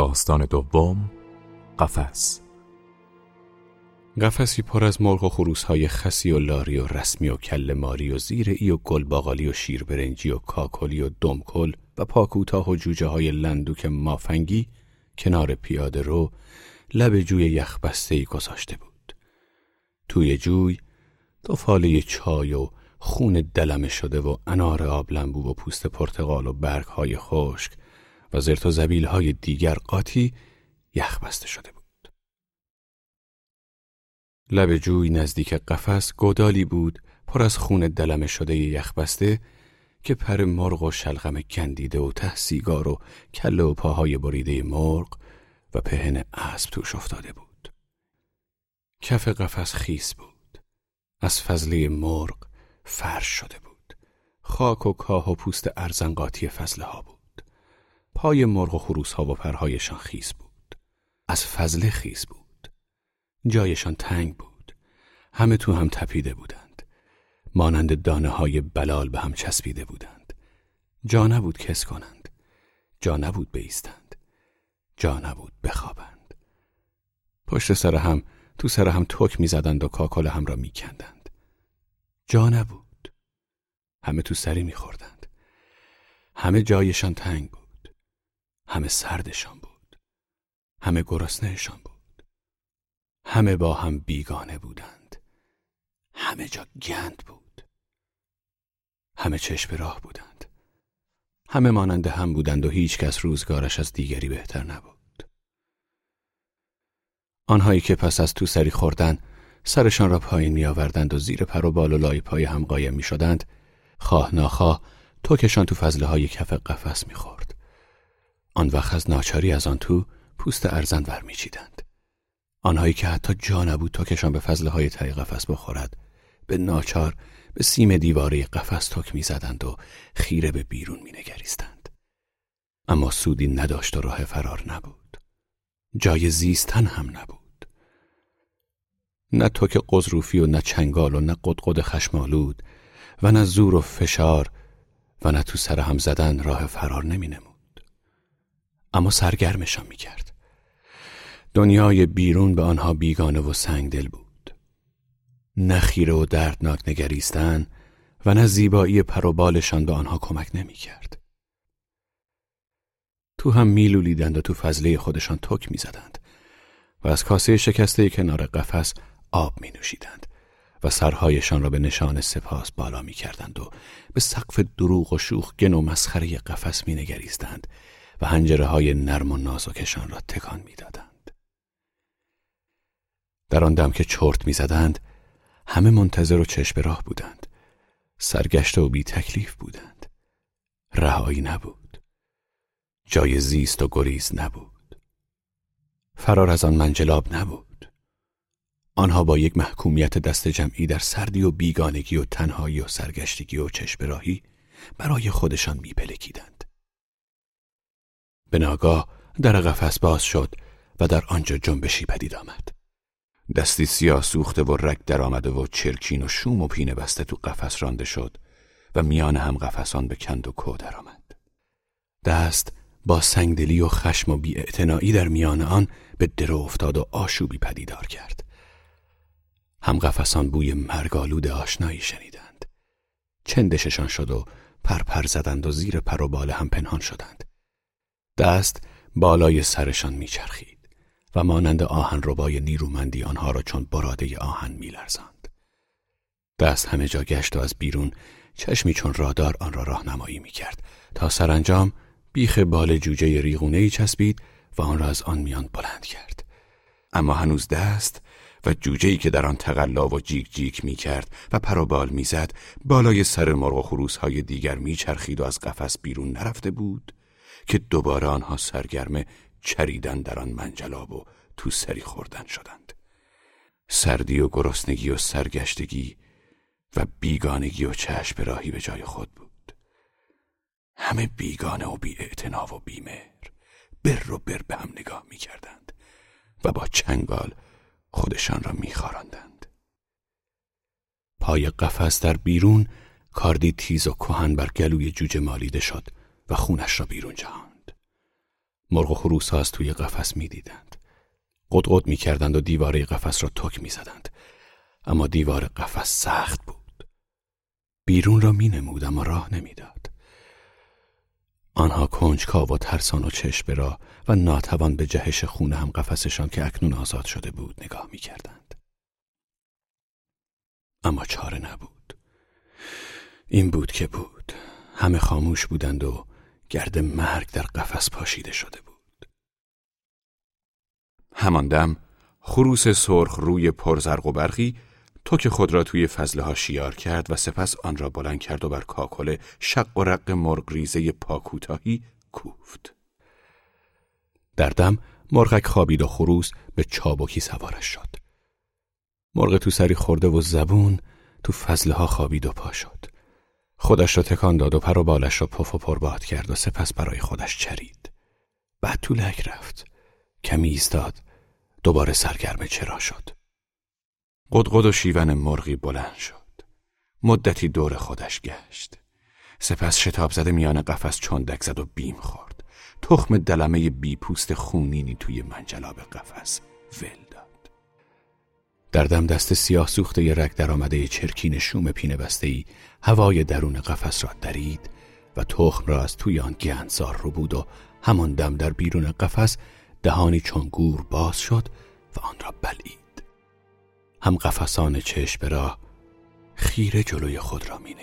داستان دوم قفس قفسی پر از مرغ و خروس های خسی و لاری و رسمی و کل ماری و ای و گلباغالی و شیر برنجی و کاکلی و دمکل و پاکوتاه و جوجه های لندوک مافنگی کنار پیاده رو لب جوی یخبسته ای گذاشته بود. توی جوی دو فاله چای و خون دلمه شده و انار آب لنبو و پوست پرتقال و برگ های خشک و زرت زبیل های دیگر قاطی یخ بسته شده بود. لب جوی نزدیک قفس گودالی بود پر از خون دلمه شده یخ بسته که پر مرغ و شلغم کندیده و ته سیگار و کله و پاهای بریده مرغ و پهن اسب توش افتاده بود. کف قفس خیس بود. از فضله مرغ فرش شده بود. خاک و کاه و پوست ارزنقاطی فضله ها بود. پای مرغ و خروس ها و پرهایشان خیس بود. از فضله خیس بود. جایشان تنگ بود. همه تو هم تپیده بودند. مانند دانه های بلال به هم چسبیده بودند. جا نبود کس کنند. جا نبود بیستند. جا نبود بخوابند. پشت سر هم تو سر هم تک می‌زدند و کاکل هم را میکندند. جا نبود. همه تو سری میخوردند. همه جایشان تنگ بود. همه سردشان بود. همه گرسنهشان بود. همه با هم بیگانه بودند. همه جا گند بود. همه چشم راه بودند. همه مانند هم بودند و هیچ کس روزگارش از دیگری بهتر نبود. آنهایی که پس از تو سری خوردن سرشان را پایین می آوردند و زیر پر و بال و لای پای هم قایم می شدند خواه ناخواه توکشان تو فضله های کف قفس می خورد. آن وقت از ناچاری از آن تو پوست ارزن ور میچیدند آنهایی که حتی جا نبود تا کشان به فضله های تای قفس بخورد به ناچار به سیم دیواره قفس تک می‌زدند و خیره به بیرون مینگریستند. اما سودی نداشت و راه فرار نبود. جای زیستن هم نبود. نه توک قزروفی و نه چنگال و نه قدقد خشمالود و نه زور و فشار و نه تو سر هم زدن راه فرار نمی اما سرگرمشان می کرد. دنیای بیرون به آنها بیگانه و سنگدل بود. نه خیره و دردناک نگریستن و نه زیبایی پروبالشان به آنها کمک نمی کرد. تو هم میلولیدند و تو فضله خودشان تک می‌زدند و از کاسه شکسته کنار قفس آب می نوشیدند و سرهایشان را به نشان سپاس بالا می کردند و به سقف دروغ و شوخ گن و مسخره قفس می نگریستند و هنجره های نرم و نازکشان را تکان می‌دادند. در آن دم که چرت می‌زدند همه منتظر و چشم راه بودند. سرگشته و بی تکلیف بودند. رهایی نبود. جای زیست و گریز نبود. فرار از آن منجلاب نبود. آنها با یک محکومیت دست جمعی در سردی و بیگانگی و تنهایی و سرگشتگی و چشم راهی برای خودشان میپلکیدند. به ناگاه در قفس باز شد و در آنجا جنبشی پدید آمد. دستی سیاه سوخته و رگ در آمده و چرکین و شوم و پینه بسته تو قفس رانده شد و میان هم قفسان به کند و کو در آمد. دست با سنگدلی و خشم و بیاعتنایی در میان آن به درو افتاد و آشوبی پدیدار کرد. هم قفسان بوی مرگالود آشنایی شنیدند. چندششان شد و پرپر زدند و زیر پر و بال هم پنهان شدند. دست بالای سرشان میچرخید و مانند آهن ربای نیرومندی آنها را چون براده آهن میلرزاند. دست همه جا گشت و از بیرون چشمی چون رادار آن را راهنمایی می‌کرد تا سرانجام بیخ بال جوجه ریغونه چسبید و آن را از آن میان بلند کرد. اما هنوز دست و جوجهی که در آن تقلا و جیک جیک می کرد و پروبال می‌زد بالای سر مرغ و خروس های دیگر میچرخید و از قفس بیرون نرفته بود که دوباره آنها سرگرم چریدن در آن منجلاب و تو سری خوردن شدند. سردی و گرسنگی و سرگشتگی و بیگانگی و چشم راهی به جای خود بود. همه بیگانه و بی و بیمهر بر و بر به هم نگاه می کردند و با چنگال خودشان را می خارندند. پای قفس در بیرون کاردی تیز و کهن بر گلوی جوجه مالیده شد. و خونش را بیرون جهاند. مرغ و خروس از توی قفس می‌دیدند. قدقد می کردند و دیواره قفس را تک می زدند. اما دیوار قفس سخت بود. بیرون را می نمود اما راه نمی‌داد. آنها کنجکاو و ترسان و چشم را و ناتوان به جهش خونه هم قفسشان که اکنون آزاد شده بود نگاه می کردند. اما چاره نبود. این بود که بود. همه خاموش بودند و گرد مرگ در قفس پاشیده شده بود. همان دم خروس سرخ روی پرزرق و برقی که خود را توی فضله ها شیار کرد و سپس آن را بلند کرد و بر کاکل شق و رق مرغ ریزه پاکوتاهی کوفت. در دم مرغک خوابید و خروس به چابکی سوارش شد. مرغ تو سری خورده و زبون تو فضله ها خوابید و پا شد. خودش را تکان داد و پر و بالش را پف و پرباد کرد و سپس برای خودش چرید. بعد تو رفت. کمی ایستاد. دوباره سرگرم چرا شد. قدقد و شیون مرغی بلند شد. مدتی دور خودش گشت. سپس شتاب زده میان قفس چندک زد و بیم خورد. تخم دلمه بی پوست خونینی توی منجلاب قفس ول. در دم دست سیاه سوخته رگ در آمده چرکین شوم پینه بسته ای هوای درون قفس را درید و تخم را از توی آن گندزار رو بود و همان دم در بیرون قفس دهانی چون گور باز شد و آن را بلید. هم قفسان چشم را خیره جلوی خود را می.